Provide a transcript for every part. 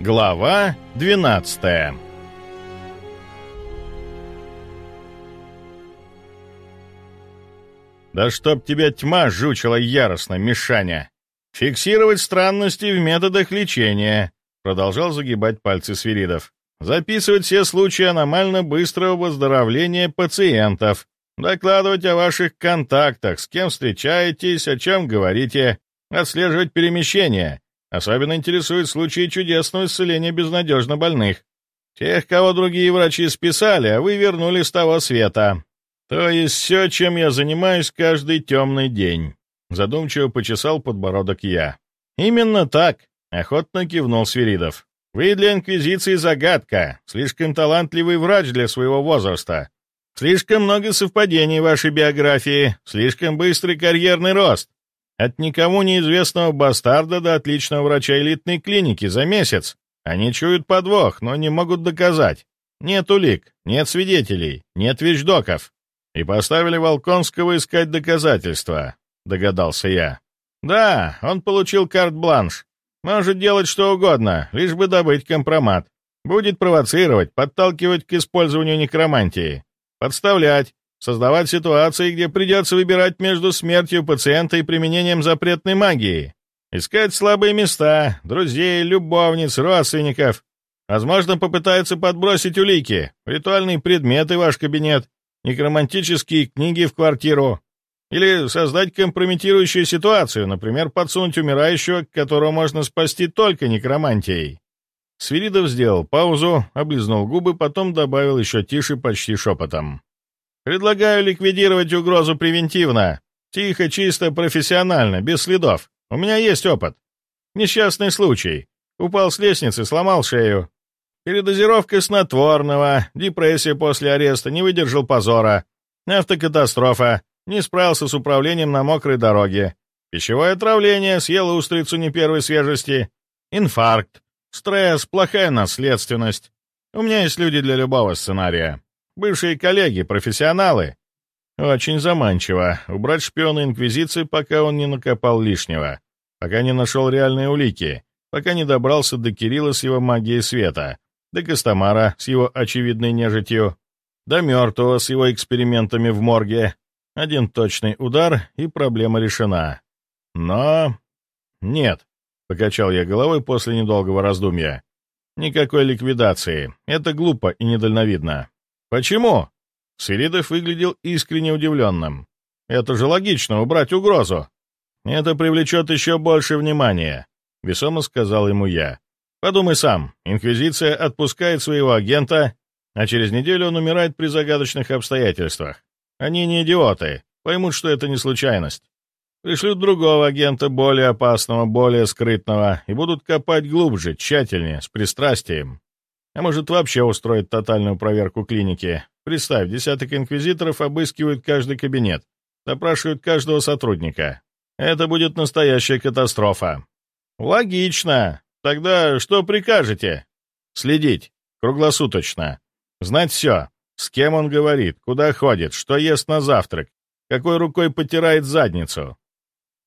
Глава 12 «Да чтоб тебя тьма жучила яростно, Мишаня! Фиксировать странности в методах лечения!» Продолжал загибать пальцы Свиридов. «Записывать все случаи аномально быстрого выздоровления пациентов. Докладывать о ваших контактах, с кем встречаетесь, о чем говорите. Отслеживать перемещения. Особенно интересуют случаи чудесного исцеления безнадежно больных. Тех, кого другие врачи списали, а вы вернули с того света. То есть все, чем я занимаюсь каждый темный день. Задумчиво почесал подбородок я. «Именно так», — охотно кивнул Свиридов. «Вы для Инквизиции загадка, слишком талантливый врач для своего возраста. Слишком много совпадений в вашей биографии, слишком быстрый карьерный рост. От никому неизвестного бастарда до отличного врача элитной клиники за месяц. Они чуют подвох, но не могут доказать. Нет улик, нет свидетелей, нет вещдоков. И поставили Волконского искать доказательства, догадался я. Да, он получил карт-бланш. Может делать что угодно, лишь бы добыть компромат. Будет провоцировать, подталкивать к использованию некромантии. Подставлять, создавать ситуации, где придется выбирать между смертью пациента и применением запретной магии. Искать слабые места, друзей, любовниц, родственников. Возможно, попытается подбросить улики, ритуальные предметы в ваш кабинет, некромантические книги в квартиру. Или создать компрометирующую ситуацию, например, подсунуть умирающего, которого можно спасти только некромантией. Свиридов сделал паузу, облизнул губы, потом добавил еще тише, почти шепотом. «Предлагаю ликвидировать угрозу превентивно. Тихо, чисто, профессионально, без следов. У меня есть опыт. Несчастный случай. Упал с лестницы, сломал шею. Передозировка снотворного, депрессия после ареста, не выдержал позора. Автокатастрофа, не справился с управлением на мокрой дороге. Пищевое отравление, съел устрицу не первой свежести. Инфаркт, стресс, плохая наследственность. У меня есть люди для любого сценария. Бывшие коллеги, профессионалы. Очень заманчиво убрать шпиона Инквизиции, пока он не накопал лишнего, пока не нашел реальные улики, пока не добрался до Кирилла с его магией света, до Костомара с его очевидной нежитью, до мертвого с его экспериментами в морге. Один точный удар, и проблема решена. Но... Нет, — покачал я головой после недолгого раздумья. Никакой ликвидации. Это глупо и недальновидно. Почему? Свиридов выглядел искренне удивленным. Это же логично, убрать угрозу. Это привлечет еще больше внимания, — весомо сказал ему я. Подумай сам, Инквизиция отпускает своего агента, а через неделю он умирает при загадочных обстоятельствах. Они не идиоты, поймут, что это не случайность. Пришлют другого агента, более опасного, более скрытного, и будут копать глубже, тщательнее, с пристрастием. А может, вообще устроить тотальную проверку клиники. Представь, десяток инквизиторов обыскивают каждый кабинет, допрашивают каждого сотрудника. Это будет настоящая катастрофа. Логично. Тогда что прикажете? Следить. Круглосуточно. Знать все. С кем он говорит, куда ходит, что ест на завтрак, какой рукой потирает задницу.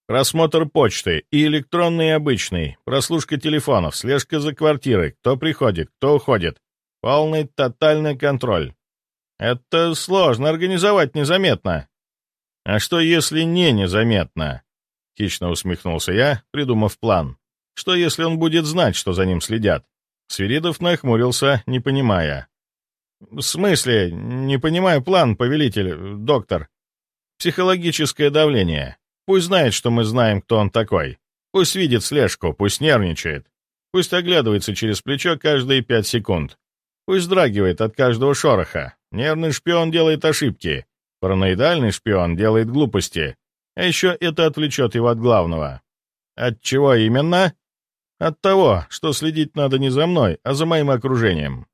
Просмотр почты и электронный и обычный, прослушка телефонов, слежка за квартирой, кто приходит, кто уходит. Полный тотальный контроль. Это сложно организовать незаметно. А что, если не незаметно? Хищно усмехнулся я, придумав план. Что, если он будет знать, что за ним следят? Свиридов нахмурился, не понимая. «В смысле? Не понимаю план, повелитель, доктор. Психологическое давление. Пусть знает, что мы знаем, кто он такой. Пусть видит слежку, пусть нервничает. Пусть оглядывается через плечо каждые пять секунд. Пусть драгивает от каждого шороха. Нервный шпион делает ошибки. Параноидальный шпион делает глупости. А еще это отвлечет его от главного. От чего именно? От того, что следить надо не за мной, а за моим окружением.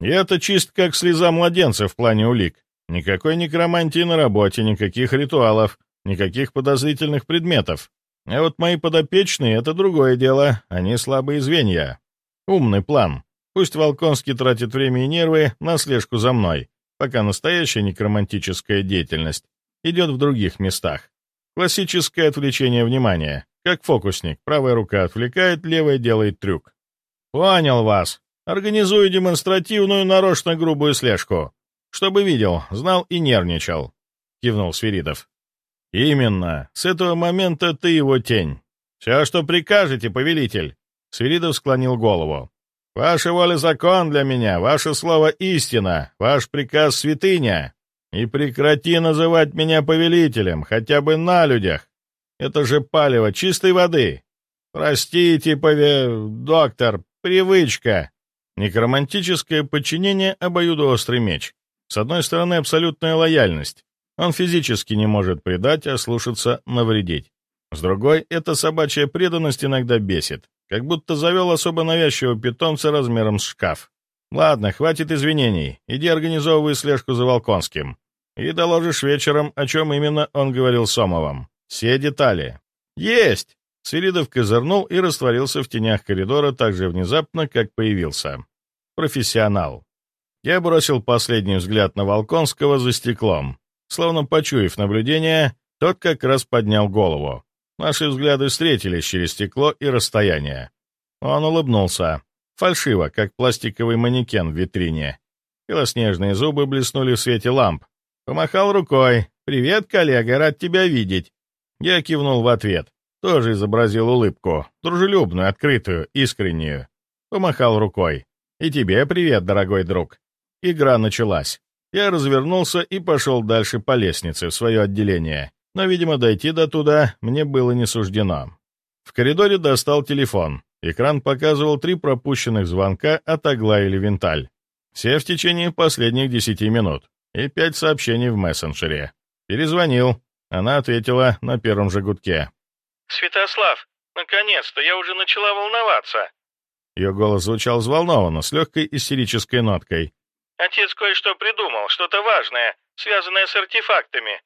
И это чист как слеза младенца в плане улик. Никакой некромантии на работе, никаких ритуалов, никаких подозрительных предметов. А вот мои подопечные — это другое дело, они слабые звенья. Умный план. Пусть Волконский тратит время и нервы на слежку за мной, пока настоящая некромантическая деятельность идет в других местах. Классическое отвлечение внимания. Как фокусник, правая рука отвлекает, левая делает трюк. «Понял вас. Организую демонстративную нарочно грубую слежку. Чтобы видел, знал и нервничал», — кивнул Свиридов. «Именно. С этого момента ты его тень. Все, что прикажете, повелитель». Свиридов склонил голову. «Ваша воля — закон для меня, ваше слово — истина, ваш приказ — святыня. И прекрати называть меня повелителем, хотя бы на людях. Это же палево чистой воды. Простите, пове... доктор, привычка». Некромантическое подчинение — обоюдоострый меч. С одной стороны, абсолютная лояльность. Он физически не может предать, а слушаться навредить. С другой, эта собачья преданность иногда бесит, как будто завел особо навязчивого питомца размером с шкаф. Ладно, хватит извинений, иди организовывай слежку за Волконским. И доложишь вечером, о чем именно он говорил с Сомовым. Все детали. Есть! Свиридов козырнул и растворился в тенях коридора так же внезапно, как появился. Профессионал. Я бросил последний взгляд на Волконского за стеклом. Словно почуяв наблюдение, тот как раз поднял голову. Наши взгляды встретились через стекло и расстояние. Он улыбнулся. Фальшиво, как пластиковый манекен в витрине. Белоснежные зубы блеснули в свете ламп. Помахал рукой. «Привет, коллега, рад тебя видеть». Я кивнул в ответ. Тоже изобразил улыбку. Дружелюбную, открытую, искреннюю. Помахал рукой. «И тебе привет, дорогой друг». Игра началась. Я развернулся и пошел дальше по лестнице в свое отделение, но, видимо, дойти до туда мне было не суждено. В коридоре достал телефон. Экран показывал три пропущенных звонка от Агла или Винталь. Все в течение последних десяти минут. И пять сообщений в мессенджере. Перезвонил. Она ответила на первом же гудке. «Святослав, наконец-то, я уже начала волноваться». Ее голос звучал взволнованно, с легкой истерической ноткой. Отец кое-что придумал, что-то важное, связанное с артефактами».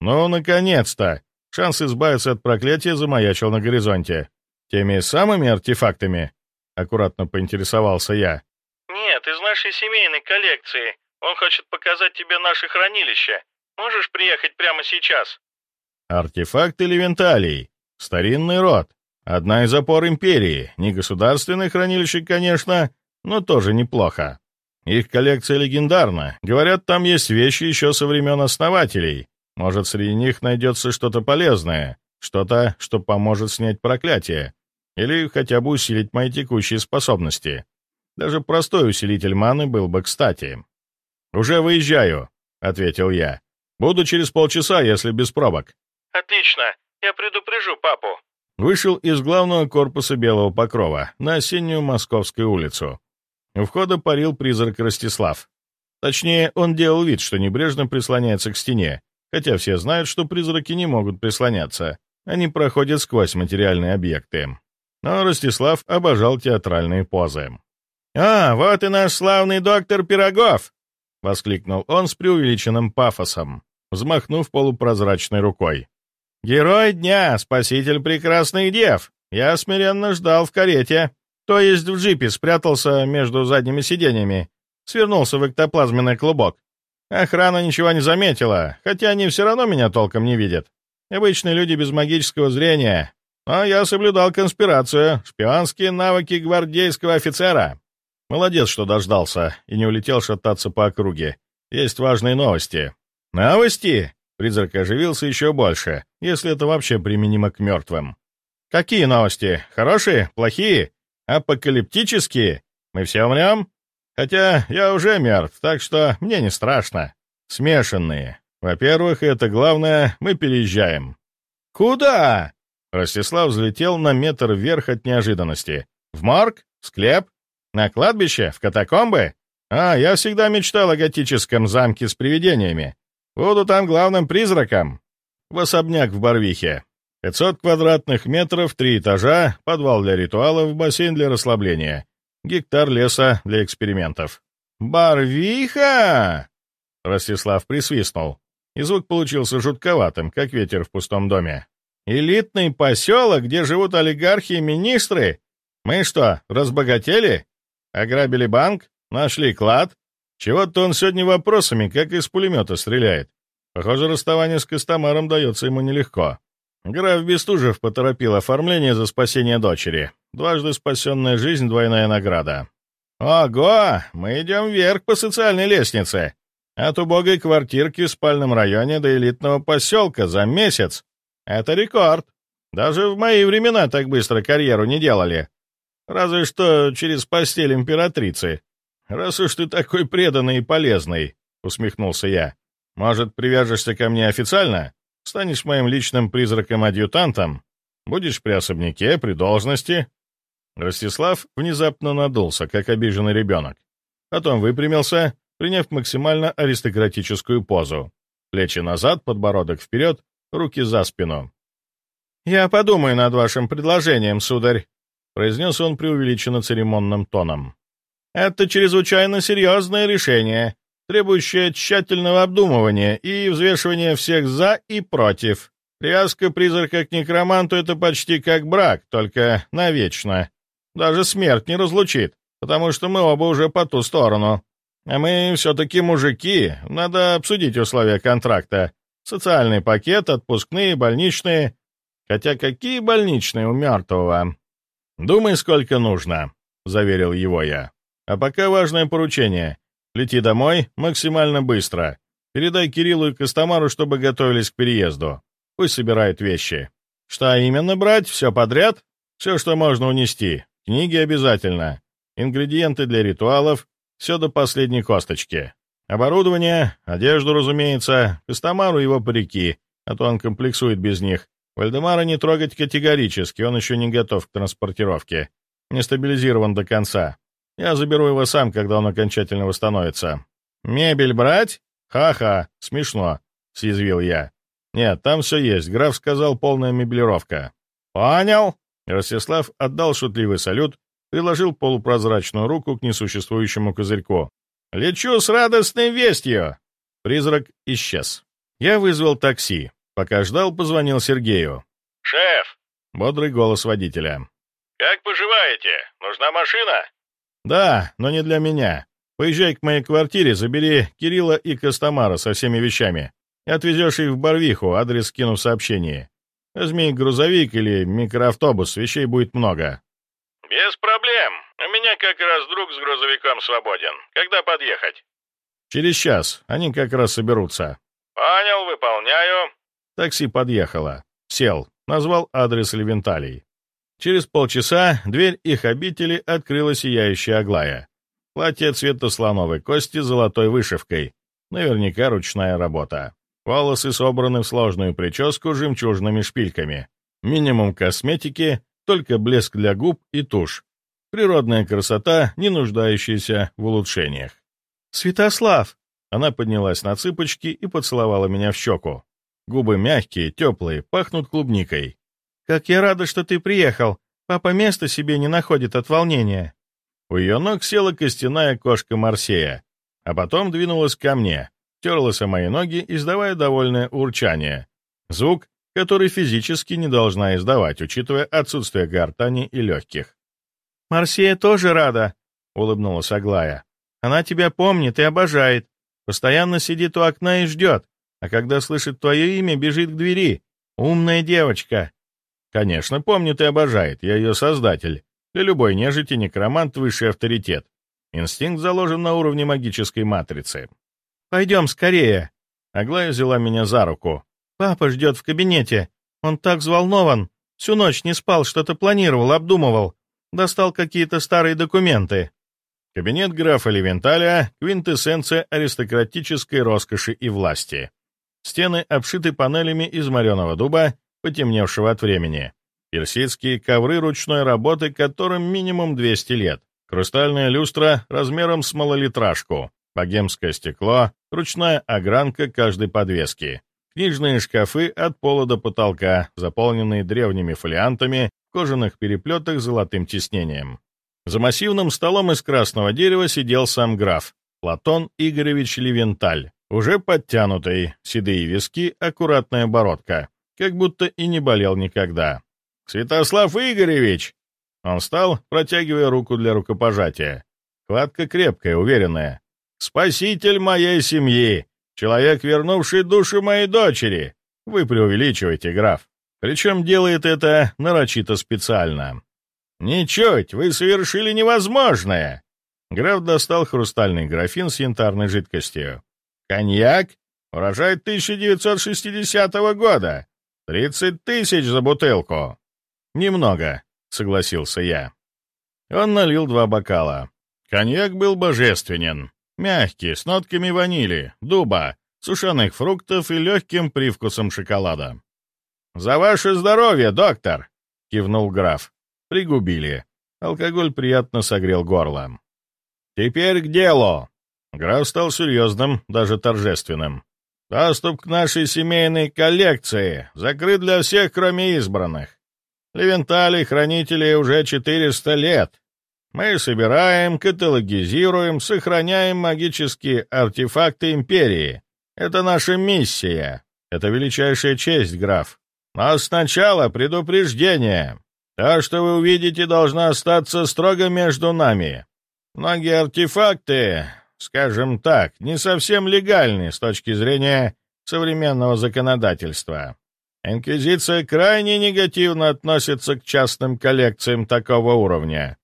«Ну, наконец-то!» Шанс избавиться от проклятия замаячил на горизонте. «Теми самыми артефактами?» — аккуратно поинтересовался я. «Нет, из нашей семейной коллекции. Он хочет показать тебе наше хранилище. Можешь приехать прямо сейчас?» «Артефакт элементалей. Старинный род. Одна из опор империи. Не государственное хранилище, конечно, но тоже неплохо. Их коллекция легендарна. Говорят, там есть вещи еще со времен основателей. Может, среди них найдется что-то полезное, что-то, что поможет снять проклятие, или хотя бы усилить мои текущие способности. Даже простой усилитель маны был бы кстати. «Уже выезжаю», — ответил я. «Буду через полчаса, если без пробок». «Отлично. Я предупрежу папу». Вышел из главного корпуса Белого Покрова на осеннюю Московскую улицу. У входа парил призрак Ростислав. Точнее, он делал вид, что небрежно прислоняется к стене, хотя все знают, что призраки не могут прислоняться. Они проходят сквозь материальные объекты. Но Ростислав обожал театральные позы. «А, вот и наш славный доктор Пирогов!» — воскликнул он с преувеличенным пафосом, взмахнув полупрозрачной рукой. «Герой дня, спаситель прекрасных дев! Я смиренно ждал в карете. То есть в джипе спрятался между задними сиденьями, свернулся в эктоплазменный клубок. Охрана ничего не заметила, хотя они все равно меня толком не видят. Обычные люди без магического зрения. А я соблюдал конспирацию, шпионские навыки гвардейского офицера. Молодец, что дождался и не улетел шататься по округе. Есть важные новости. Новости? Призрак оживился еще больше, если это вообще применимо к мертвым. Какие новости? Хорошие? Плохие? Апокалиптические? Мы все умрем? Хотя я уже мертв, так что мне не страшно. Смешанные. Во-первых, это главное, мы переезжаем. Куда? Ростислав взлетел на метр вверх от неожиданности. В морг? В склеп? На кладбище? В катакомбы? А, я всегда мечтал о готическом замке с привидениями. Буду там главным призраком. В особняк в Барвихе. 500 квадратных метров, три этажа, подвал для ритуалов, бассейн для расслабления, гектар леса для экспериментов. «Барвиха!» Ростислав присвистнул, и звук получился жутковатым, как ветер в пустом доме. «Элитный поселок, где живут олигархи и министры? Мы что, разбогатели? Ограбили банк? Нашли клад? Чего-то он сегодня вопросами, как из пулемета стреляет. Похоже, расставание с Костомаром дается ему нелегко. Граф Бестужев поторопил оформление за спасение дочери. Дважды спасенная жизнь — двойная награда. Ого, мы идем вверх по социальной лестнице. От убогой квартирки в спальном районе до элитного поселка за месяц. Это рекорд. Даже в мои времена так быстро карьеру не делали. Разве что через постель императрицы. Раз уж ты такой преданный и полезный, — усмехнулся я. Может, привяжешься ко мне официально? Станешь моим личным призраком-адъютантом? Будешь при особняке, при должности?» Ростислав внезапно надулся, как обиженный ребенок. Потом выпрямился, приняв максимально аристократическую позу. Плечи назад, подбородок вперед, руки за спину. «Я подумаю над вашим предложением, сударь», — произнес он преувеличенно церемонным тоном. «Это чрезвычайно серьезное решение, требующее тщательного обдумывания и взвешивания всех «за» и «против». Привязка призрака к некроманту — это почти как брак, только навечно. Даже смерть не разлучит, потому что мы оба уже по ту сторону. А мы все-таки мужики, надо обсудить условия контракта. Социальный пакет, отпускные, больничные. Хотя какие больничные у мертвого? Думай, сколько нужно, — заверил его я. А пока важное поручение. Лети домой максимально быстро. Передай Кириллу и Костомару, чтобы готовились к переезду. Пусть собирают вещи. Что именно брать? Все подряд? Все, что можно унести. Книги обязательно. Ингредиенты для ритуалов. Все до последней косточки. Оборудование, одежду, разумеется, Костомару его парики, а то он комплексует без них. Вальдемара не трогать категорически, он еще не готов к транспортировке. Не стабилизирован до конца. Я заберу его сам, когда он окончательно восстановится. «Мебель брать? Ха-ха, смешно», — съязвил я. «Нет, там все есть. Граф сказал полная меблировка». «Понял!» Ростислав отдал шутливый салют, приложил полупрозрачную руку к несуществующему козырьку. «Лечу с радостной вестью!» Призрак исчез. Я вызвал такси. Пока ждал, позвонил Сергею. «Шеф!» — бодрый голос водителя. «Как поживаете? Нужна машина?» «Да, но не для меня. Поезжай к моей квартире, забери Кирилла и Костомара со всеми вещами и отвезешь их в Барвиху, адрес скину в сообщении. Возьми грузовик или микроавтобус, вещей будет много». «Без проблем. У меня как раз друг с грузовиком свободен. Когда подъехать?» «Через час. Они как раз соберутся». «Понял, выполняю». Такси подъехало. Сел. Назвал адрес Левенталей. Через полчаса дверь их обители открыла сияющая Аглая. Платье цвета слоновой кости с золотой вышивкой. Наверняка ручная работа. Волосы собраны в сложную прическу с жемчужными шпильками. Минимум косметики, только блеск для губ и тушь. Природная красота, не нуждающаяся в улучшениях. «Святослав!» Она поднялась на цыпочки и поцеловала меня в щеку. Губы мягкие, теплые, пахнут клубникой. «Как я рада, что ты приехал! Папа места себе не находит от волнения!» У ее ног села костяная кошка Марсея, а потом двинулась ко мне, терлась о мои ноги, издавая довольное урчание. Звук, который физически не должна издавать, учитывая отсутствие гортани и легких. «Марсия тоже рада», — улыбнулась Аглая. «Она тебя помнит и обожает. Постоянно сидит у окна и ждет, а когда слышит твое имя, бежит к двери. Умная девочка». «Конечно, помнит и обожает. Я ее создатель. Для любой нежити некромант — высший авторитет. Инстинкт заложен на уровне магической матрицы. «Пойдем скорее!» Аглая взяла меня за руку. «Папа ждет в кабинете. Он так взволнован. Всю ночь не спал, что-то планировал, обдумывал. Достал какие-то старые документы». Кабинет графа Левенталя — квинтэссенция аристократической роскоши и власти. Стены обшиты панелями из мореного дуба, потемневшего от времени. Персидские ковры ручной работы, которым минимум 200 лет. Хрустальная люстра размером с малолитражку богемское стекло, ручная огранка каждой подвески, книжные шкафы от пола до потолка, заполненные древними фолиантами в кожаных переплетах с золотым тиснением. За массивным столом из красного дерева сидел сам граф, Платон Игоревич Левенталь, уже подтянутый, седые виски, аккуратная бородка, как будто и не болел никогда. «Святослав Игоревич!» Он встал, протягивая руку для рукопожатия. Хватка крепкая, уверенная. Спаситель моей семьи! Человек, вернувший душу моей дочери! Вы преувеличиваете, граф. Причем делает это нарочито специально. «Ничуть! Вы совершили невозможное!» Граф достал хрустальный графин с янтарной жидкостью. «Коньяк? Урожай 1960 года! Тридцать тысяч за бутылку!» «Немного», — согласился я. Он налил два бокала. Коньяк был божественен. Мягкий, с нотками ванили, дуба, сушеных фруктов и легким привкусом шоколада. «За ваше здоровье, доктор!» — кивнул граф. Пригубили. Алкоголь приятно согрел горло. «Теперь к делу!» Граф стал серьезным, даже торжественным. «Доступ к нашей семейной коллекции закрыт для всех, кроме избранных. Левентали хранители уже 400 лет. Мы собираем, каталогизируем, сохраняем магические артефакты Империи. Это наша миссия. Это величайшая честь, граф. Но сначала предупреждение. То, что вы увидите, должно остаться строго между нами. Многие артефакты, скажем так, не совсем легальны с точки зрения современного законодательства. Инквизиция крайне негативно относится к частным коллекциям такого уровня.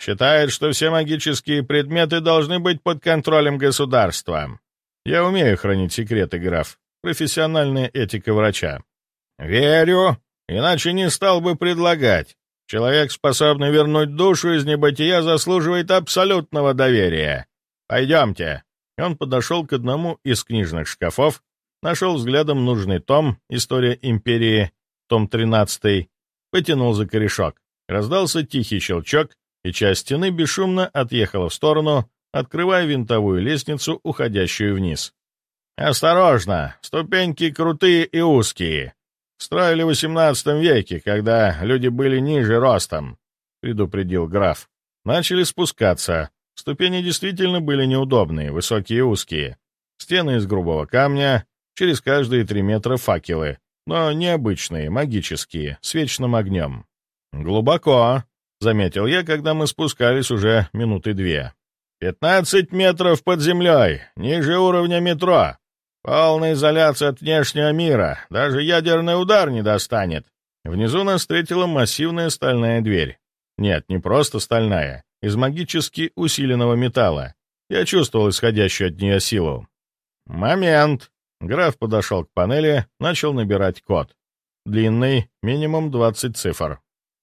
Считает, что все магические предметы должны быть под контролем государства. Я умею хранить секреты, граф. Профессиональная этика врача. Верю, иначе не стал бы предлагать. Человек, способный вернуть душу из небытия, заслуживает абсолютного доверия. Пойдемте. Он подошел к одному из книжных шкафов, нашел взглядом нужный том «История империи», том 13, потянул за корешок. Раздался тихий щелчок, и часть стены бесшумно отъехала в сторону, открывая винтовую лестницу, уходящую вниз. «Осторожно! Ступеньки крутые и узкие. Строили в XVIII веке, когда люди были ниже ростом», — предупредил граф. Начали спускаться. Ступени действительно были неудобные, высокие и узкие. Стены из грубого камня, через каждые три метра факелы, но необычные, магические, с вечным огнем. «Глубоко», — заметил я, когда мы спускались уже минуты две. «Пятнадцать метров под землей, ниже уровня метро. Полная изоляция от внешнего мира, даже ядерный удар не достанет». Внизу нас встретила массивная стальная дверь. Нет, не просто стальная, из магически усиленного металла. Я чувствовал исходящую от нее силу. «Момент!» Граф подошел к панели, начал набирать код. Длинный, минимум 20 цифр.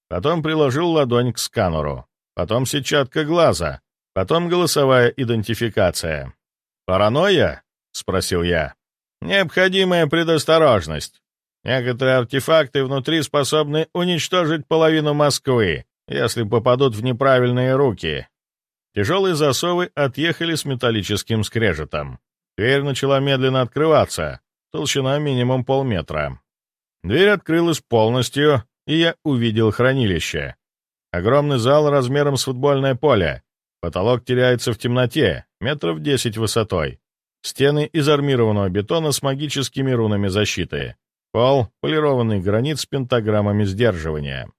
Потом приложил ладонь к сканеру. Потом сетчатка глаза. Потом голосовая идентификация. «Паранойя?» — спросил я. «Необходимая предосторожность. Некоторые артефакты внутри способны уничтожить половину Москвы, если попадут в неправильные руки». Тяжелые засовы отъехали с металлическим скрежетом. Дверь начала медленно открываться, толщина минимум полметра. Дверь открылась полностью, и я увидел хранилище. Огромный зал размером с футбольное поле. Потолок теряется в темноте, метров десять высотой. Стены из армированного бетона с магическими рунами защиты. Пол — полированный гранит с пентаграммами сдерживания.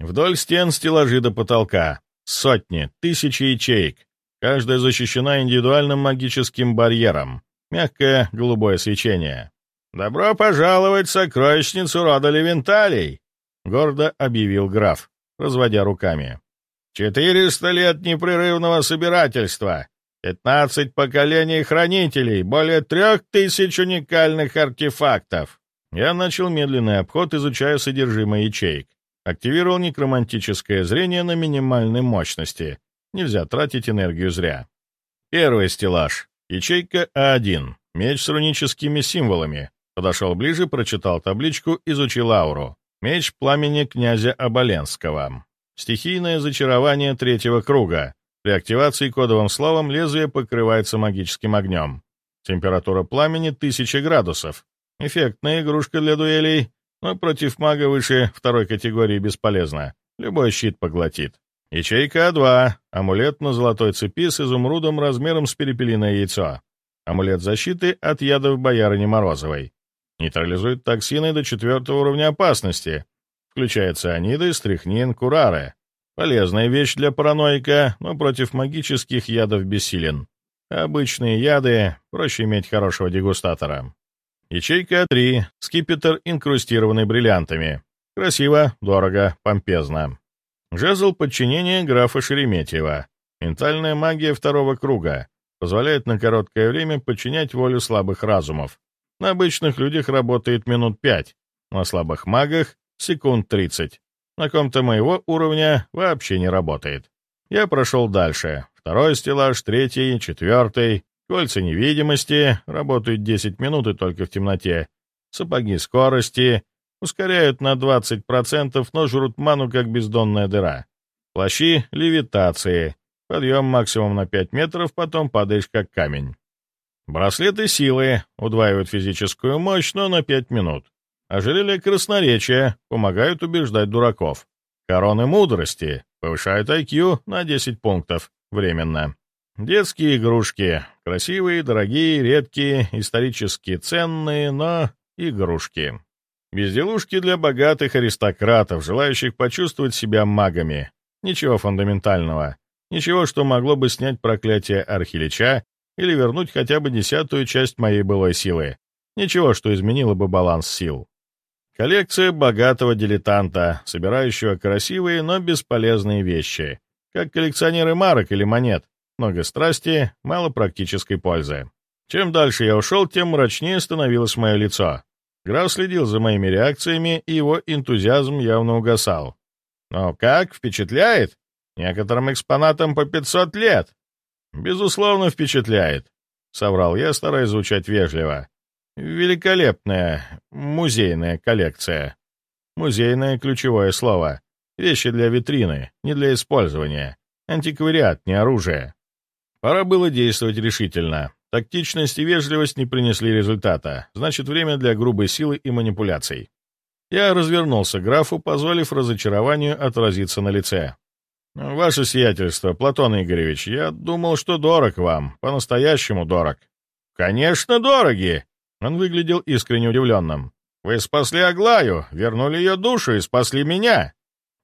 Вдоль стен стеллажи до потолка. Сотни, тысячи ячеек. Каждая защищена индивидуальным магическим барьером. Мягкое голубое свечение. «Добро пожаловать в сокровищницу рода Левенталей!» — гордо объявил граф, разводя руками. «Четыреста лет непрерывного собирательства, пятнадцать поколений хранителей, более трех тысяч уникальных артефактов». Я начал медленный обход, изучая содержимое ячеек. Активировал некромантическое зрение на минимальной мощности — Нельзя тратить энергию зря. Первый стеллаж. Ячейка А1. Меч с руническими символами. Подошел ближе, прочитал табличку, изучил ауру. Меч пламени князя Оболенского. Стихийное зачарование третьего круга. При активации кодовым словом лезвие покрывается магическим огнем. Температура пламени 1000 градусов. Эффектная игрушка для дуэлей, но против мага выше второй категории бесполезна. Любой щит поглотит. Ячейка А2. Амулет на золотой цепи с изумрудом размером с перепелиное яйцо. Амулет защиты от ядов боярыни Морозовой. Нейтрализует токсины до четвертого уровня опасности, включая цианиды, стрихнин, курары. Полезная вещь для параноика, но против магических ядов бессилен. Обычные яды проще иметь хорошего дегустатора. Ячейка А3. Скипетр, инкрустированный бриллиантами. Красиво, дорого, помпезно. Жезл подчинения графа Шереметьева. Ментальная магия второго круга. Позволяет на короткое время подчинять волю слабых разумов. На обычных людях работает минут пять, на слабых магах — секунд тридцать. На ком-то моего уровня вообще не работает. Я прошел дальше. Второй стеллаж, третий, четвертый. Кольца невидимости, работают 10 минут и только в темноте. Сапоги скорости, ускоряют на 20%, но жрут ману, как бездонная дыра. Плащи левитации, подъем максимум на 5 метров, потом падаешь как камень. Браслеты силы удваивают физическую мощь, но на 5 минут. Ожерелье красноречия помогают убеждать дураков. Короны мудрости повышают IQ на 10 пунктов, временно. Детские игрушки. Красивые, дорогие, редкие, исторически ценные, но игрушки. Безделушки для богатых аристократов, желающих почувствовать себя магами. Ничего фундаментального. Ничего, что могло бы снять проклятие Архилича или вернуть хотя бы десятую часть моей былой силы. Ничего, что изменило бы баланс сил. Коллекция богатого дилетанта, собирающего красивые, но бесполезные вещи. Как коллекционеры марок или монет. Много страсти, мало практической пользы. Чем дальше я ушел, тем мрачнее становилось мое лицо. Граф следил за моими реакциями, и его энтузиазм явно угасал. «Но как? Впечатляет? Некоторым экспонатам по 500 лет!» «Безусловно, впечатляет», — соврал я, стараясь звучать вежливо. «Великолепная музейная коллекция. Музейное — ключевое слово. Вещи для витрины, не для использования. Антиквариат, не оружие. Пора было действовать решительно. Тактичность и вежливость не принесли результата, значит, время для грубой силы и манипуляций. Я развернулся к графу, позволив разочарованию отразиться на лице. «Ваше сиятельство, Платон Игоревич, я думал, что дорог вам, по-настоящему дорог». «Конечно, дороги!» Он выглядел искренне удивленным. «Вы спасли Аглаю, вернули ее душу и спасли меня.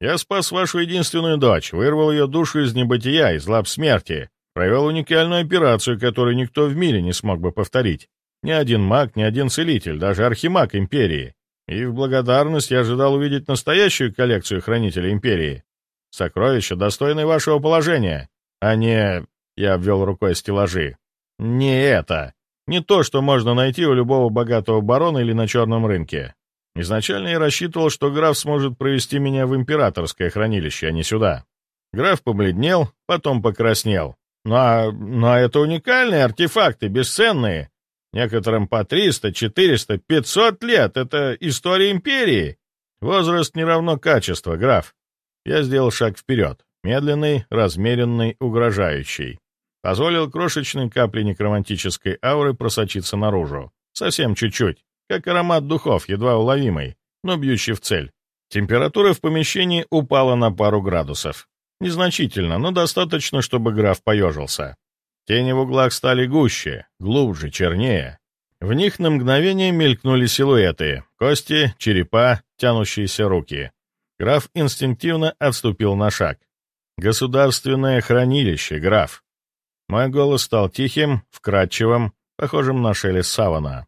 Я спас вашу единственную дочь, вырвал ее душу из небытия, из лап смерти, Провел уникальную операцию, которую никто в мире не смог бы повторить. Ни один маг, ни один целитель, даже архимаг Империи. И в благодарность я ожидал увидеть настоящую коллекцию Хранителя Империи. Сокровища, достойные вашего положения, а не... Я обвел рукой стеллажи. Не это. Не то, что можно найти у любого богатого барона или на черном рынке. Изначально я рассчитывал, что граф сможет провести меня в императорское хранилище, а не сюда. Граф побледнел, потом покраснел. Но, но это уникальные артефакты, бесценные. Некоторым по 300, 400, 500 лет. Это история империи. Возраст не равно качество, граф. Я сделал шаг вперед. Медленный, размеренный, угрожающий. Позволил крошечной капле некромантической ауры просочиться наружу. Совсем чуть-чуть. Как аромат духов, едва уловимый, но бьющий в цель. Температура в помещении упала на пару градусов. Незначительно, но достаточно, чтобы граф поежился. Тени в углах стали гуще, глубже, чернее. В них на мгновение мелькнули силуэты, кости, черепа, тянущиеся руки. Граф инстинктивно отступил на шаг. «Государственное хранилище, граф». Мой голос стал тихим, вкрадчивым, похожим на шелест савана.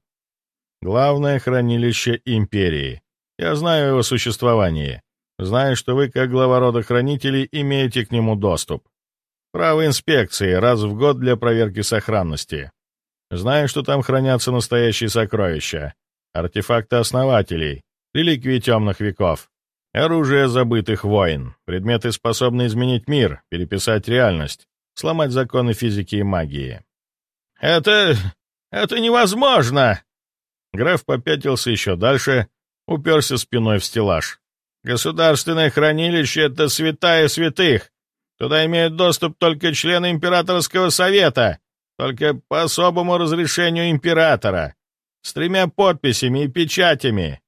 «Главное хранилище империи. Я знаю его существование. Знаю, что вы, как глава рода хранителей, имеете к нему доступ. Право инспекции раз в год для проверки сохранности. Знаю, что там хранятся настоящие сокровища, артефакты основателей, реликвии темных веков, оружие забытых войн, предметы, способные изменить мир, переписать реальность, сломать законы физики и магии. «Это... это невозможно!» Граф попятился еще дальше, уперся спиной в стеллаж. Государственное хранилище — это святая святых. Туда имеют доступ только члены Императорского совета, только по особому разрешению императора, с тремя подписями и печатями.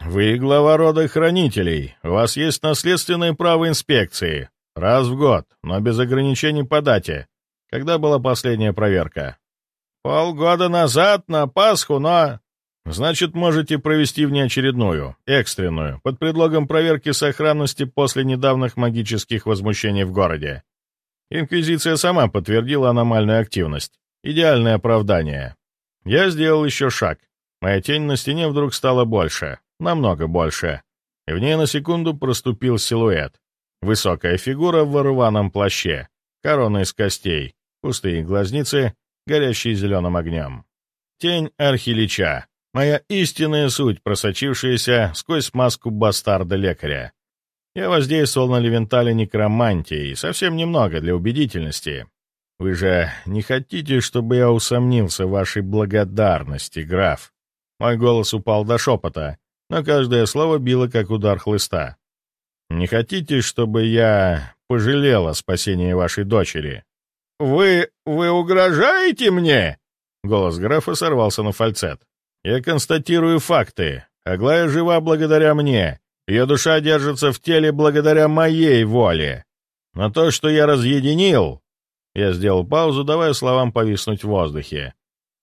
Вы глава рода хранителей, у вас есть наследственное право инспекции. Раз в год, но без ограничений по дате. Когда была последняя проверка? Полгода назад, на Пасху, но... Значит, можете провести внеочередную, экстренную, под предлогом проверки сохранности после недавних магических возмущений в городе. Инквизиция сама подтвердила аномальную активность. Идеальное оправдание. Я сделал еще шаг. Моя тень на стене вдруг стала больше, намного больше. И в ней на секунду проступил силуэт. Высокая фигура в рваном плаще, корона из костей, пустые глазницы, горящие зеленым огнем. Тень архилича, моя истинная суть, просочившаяся сквозь маску бастарда-лекаря. Я воздействовал на Левенталя некромантией, совсем немного для убедительности. Вы же не хотите, чтобы я усомнился в вашей благодарности, граф? Мой голос упал до шепота, но каждое слово било, как удар хлыста. Не хотите, чтобы я пожалел о спасении вашей дочери? «Вы... вы угрожаете мне?» Голос графа сорвался на фальцет. «Я констатирую факты. Аглая жива благодаря мне. Ее душа держится в теле благодаря моей воле. Но то, что я разъединил...» Я сделал паузу, давая словам повиснуть в воздухе.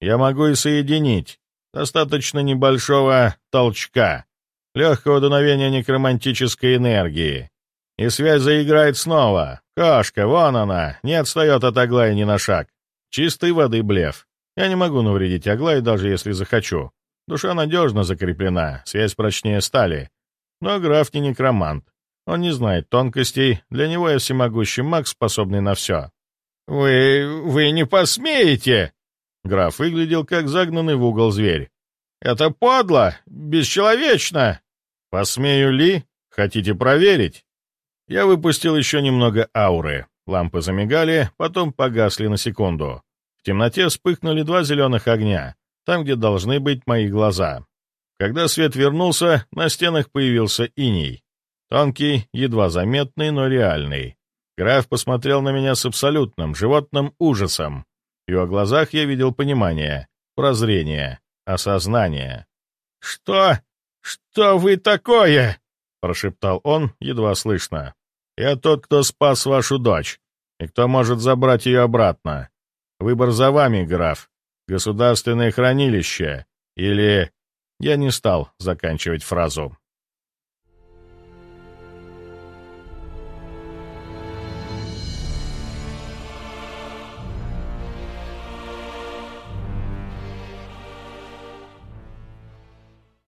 «Я могу и соединить. Достаточно небольшого толчка, легкого дуновения некромантической энергии. И связь заиграет снова. Кошка, вон она, не отстает от Аглаи ни на шаг. Чистой воды блеф. Я не могу навредить Аглае, даже если захочу. Душа надежно закреплена, связь прочнее стали. Но граф не некромант. Он не знает тонкостей, для него я всемогущий маг, способный на все. «Вы... вы не посмеете!» Граф выглядел, как загнанный в угол зверь. «Это подло! Бесчеловечно!» «Посмею ли? Хотите проверить?» Я выпустил еще немного ауры. Лампы замигали, потом погасли на секунду. В темноте вспыхнули два зеленых огня, там, где должны быть мои глаза. Когда свет вернулся, на стенах появился иней. Тонкий, едва заметный, но реальный. Граф посмотрел на меня с абсолютным, животным ужасом. В его глазах я видел понимание, прозрение, осознание. «Что? Что вы такое?» прошептал он, едва слышно. «Я тот, кто спас вашу дочь, и кто может забрать ее обратно. Выбор за вами, граф. Государственное хранилище или...» Я не стал заканчивать фразу.